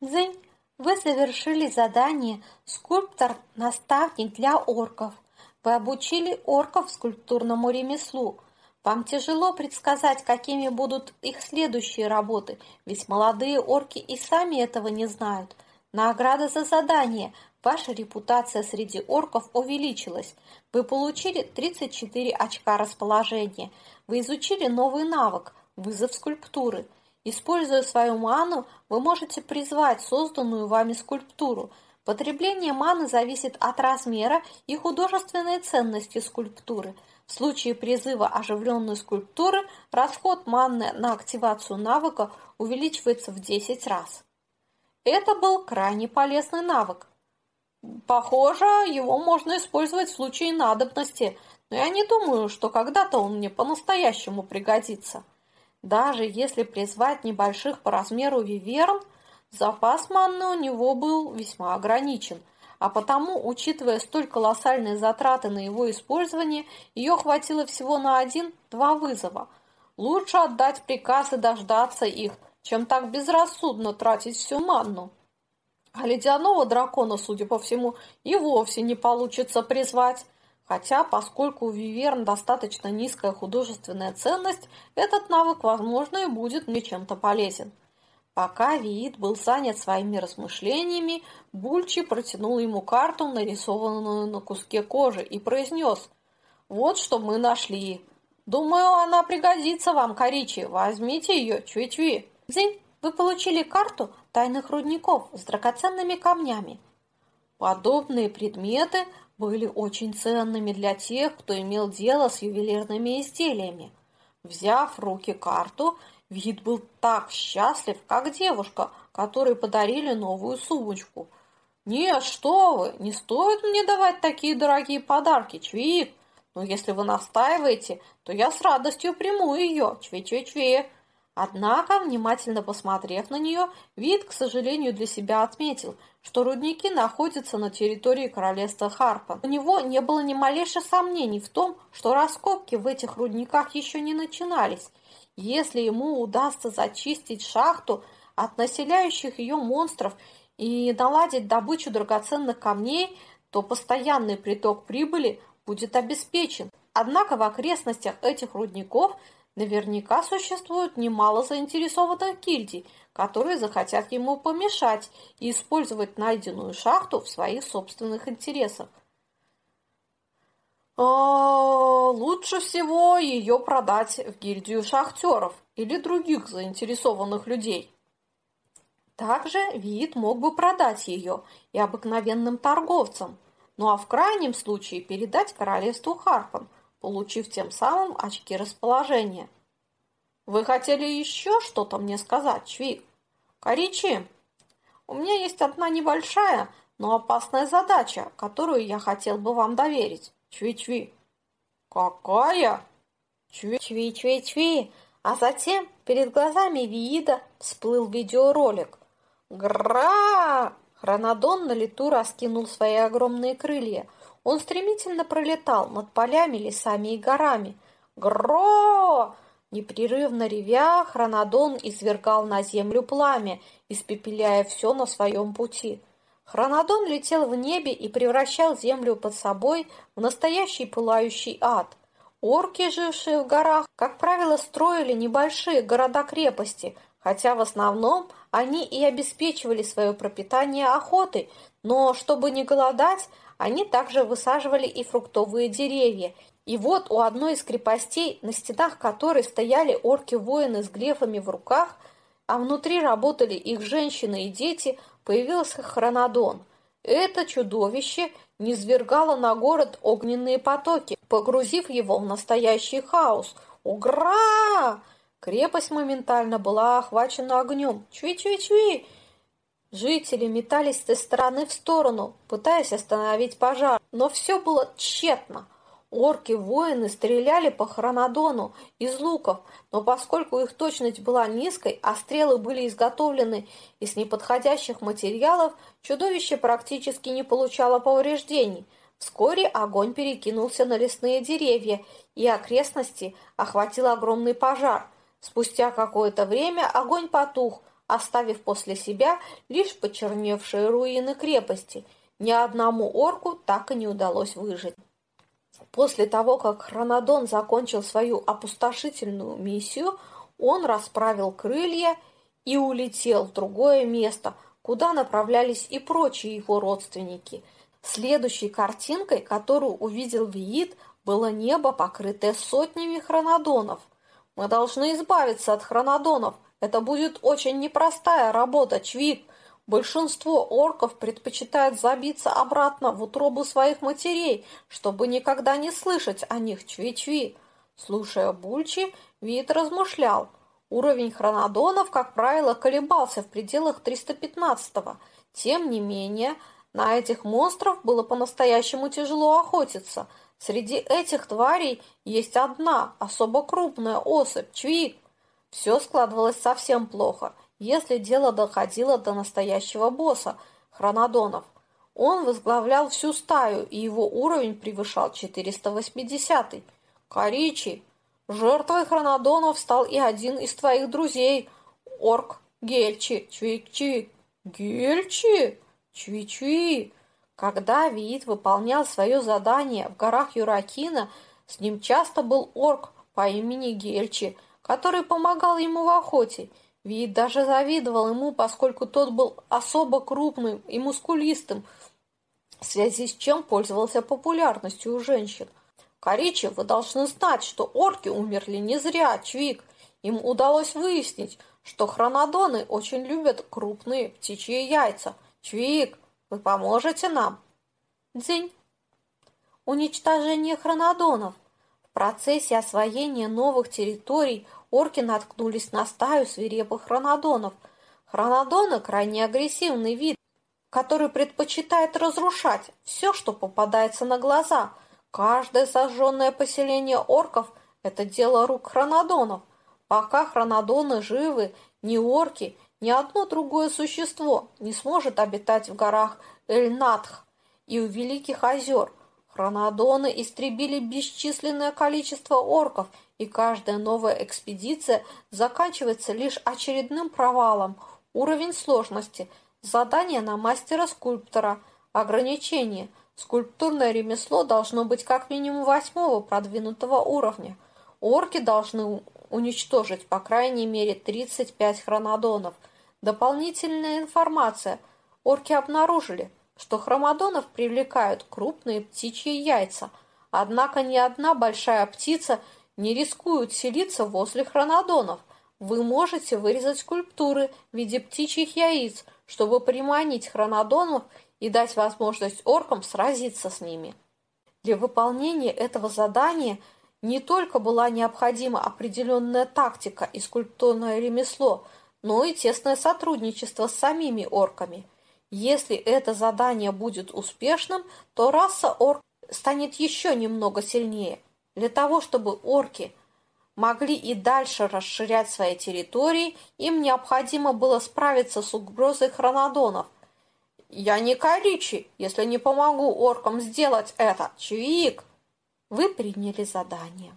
Дзынь, вы завершили задание «Скульптор-наставник для орков». Вы обучили орков скульптурному ремеслу. Вам тяжело предсказать, какими будут их следующие работы, ведь молодые орки и сами этого не знают. Награда за задание. Ваша репутация среди орков увеличилась. Вы получили 34 очка расположения. Вы изучили новый навык – вызов скульптуры – Используя свою ману, вы можете призвать созданную вами скульптуру. Потребление маны зависит от размера и художественной ценности скульптуры. В случае призыва оживленной скульптуры расход маны на активацию навыка увеличивается в 10 раз. Это был крайне полезный навык. Похоже, его можно использовать в случае надобности, но я не думаю, что когда-то он мне по-настоящему пригодится. Даже если призвать небольших по размеру виверн, запас манны у него был весьма ограничен, а потому, учитывая столь колоссальные затраты на его использование, ее хватило всего на один-два вызова. Лучше отдать приказ и дождаться их, чем так безрассудно тратить всю манну. А ледяного дракона, судя по всему, и вовсе не получится призвать. Хотя, поскольку у Виверн достаточно низкая художественная ценность, этот навык, возможно, и будет мне чем-то полезен. Пока Виит был занят своими размышлениями, Бульчи протянул ему карту, нарисованную на куске кожи, и произнес «Вот что мы нашли. Думаю, она пригодится вам, Коричи. Возьмите ее, чви-чви». «Дзинь, вы получили карту тайных рудников с драгоценными камнями». Подобные предметы были очень ценными для тех, кто имел дело с ювелирными изделиями. Взяв в руки карту, вид был так счастлив, как девушка, которой подарили новую сумочку. «Нет, что вы, не стоит мне давать такие дорогие подарки, Чвик. Но если вы настаиваете, то я с радостью приму ее, Чви-Чви-Чви». Однако, внимательно посмотрев на нее, вид, к сожалению, для себя отметил, что рудники находятся на территории королевства Харпан. У него не было ни малейших сомнений в том, что раскопки в этих рудниках еще не начинались. Если ему удастся зачистить шахту от населяющих ее монстров и наладить добычу драгоценных камней, то постоянный приток прибыли будет обеспечен. Однако в окрестностях этих рудников – Наверняка существует немало заинтересованных гильдий, которые захотят ему помешать и использовать найденную шахту в своих собственных интересах. А, лучше всего ее продать в гильдию шахтеров или других заинтересованных людей. Также Виит мог бы продать ее и обыкновенным торговцам, ну а в крайнем случае передать королевству Харпан – получив тем самым очки расположения. Вы хотели еще что-то мне сказать, Чвик? Коричи, у меня есть одна небольшая, но опасная задача, которую я хотел бы вам доверить. Чви-чви. Какая? Чви-чви-чви-чви. А затем перед глазами Виида всплыл видеоролик. Гра! Хронодон на лету раскинул свои огромные крылья – он стремительно пролетал над полями, лесами и горами. Гро! Непрерывно ревя, Хронодон извергал на землю пламя, испепеляя все на своем пути. Хронодон летел в небе и превращал землю под собой в настоящий пылающий ад. Орки, жившие в горах, как правило, строили небольшие города-крепости, хотя в основном они и обеспечивали свое пропитание охотой, но чтобы не голодать, они также высаживали и фруктовые деревья. И вот у одной из крепостей, на стенах которой стояли орки-воины с глефами в руках, а внутри работали их женщины и дети, появился Хронодон. Это чудовище низвергало на город огненные потоки, погрузив его в настоящий хаос. Угра! Крепость моментально была охвачена огнем. Чуи-чуи-чуи! Жители метались из стороны в сторону, пытаясь остановить пожар, но все было тщетно. Орки-воины стреляли по Хронодону из луков, но поскольку их точность была низкой, а стрелы были изготовлены из неподходящих материалов, чудовище практически не получало повреждений. Вскоре огонь перекинулся на лесные деревья, и окрестности охватил огромный пожар. Спустя какое-то время огонь потух, оставив после себя лишь почерневшие руины крепости. Ни одному орку так и не удалось выжить. После того, как Хронодон закончил свою опустошительную миссию, он расправил крылья и улетел в другое место, куда направлялись и прочие его родственники. Следующей картинкой, которую увидел Виит, было небо, покрытое сотнями хронодонов. Мы должны избавиться от хронодонов. Это будет очень непростая работа, Чвик. Большинство орков предпочитает забиться обратно в утробу своих матерей, чтобы никогда не слышать о них чви-чви. Слушая Бульчи, Вит размышлял. Уровень хронодонов, как правило, колебался в пределах 315-го. Тем не менее, на этих монстров было по-настоящему тяжело охотиться – Среди этих тварей есть одна, особо крупная особь – чвик. Все складывалось совсем плохо, если дело доходило до настоящего босса – хронодонов. Он возглавлял всю стаю, и его уровень превышал 480 -й. Коричи, жертвой хронодонов стал и один из твоих друзей – орк Гельчи, Чвик-Чвик. Гельчи? Чви-Чви. Когда Виит выполнял свое задание в горах Юракина, с ним часто был орк по имени Гельчи, который помогал ему в охоте. Виит даже завидовал ему, поскольку тот был особо крупным и мускулистым, в связи с чем пользовался популярностью у женщин. Коричи, вы должны знать, что орки умерли не зря, Чвик. Им удалось выяснить, что хронодоны очень любят крупные птичьи яйца. Чвик, вы поможете нам? Дзинь. Уничтожение хронодонов. В процессе освоения новых территорий орки наткнулись на стаю свирепых хронодонов. Хронодоны – крайне агрессивный вид, который предпочитает разрушать все, что попадается на глаза. Каждое сожженное поселение орков – это дело рук хронодонов. Пока хронодоны живы, ни орки, ни одно другое существо не сможет обитать в горах Эльнатх и у Великих озер. Хронодоны истребили бесчисленное количество орков, и каждая новая экспедиция заканчивается лишь очередным провалом. Уровень сложности. Задание на мастера-скульптора. Ограничение. Скульптурное ремесло должно быть как минимум восьмого продвинутого уровня. Орки должны уничтожить по крайней мере 35 хронодонов – Дополнительная информация. Орки обнаружили, что хромодонов привлекают крупные птичьи яйца, однако ни одна большая птица не рискует селиться возле хронодонов. Вы можете вырезать скульптуры в виде птичьих яиц, чтобы приманить хронодонов и дать возможность оркам сразиться с ними. Для выполнения этого задания не только была необходима определенная тактика и скульптурное ремесло – но и тесное сотрудничество с самими орками. Если это задание будет успешным, то раса орк станет еще немного сильнее. Для того, чтобы орки могли и дальше расширять свои территории, им необходимо было справиться с угрозой хронодонов. «Я не Коричи, если не помогу оркам сделать это, Чвик!» Вы приняли задание.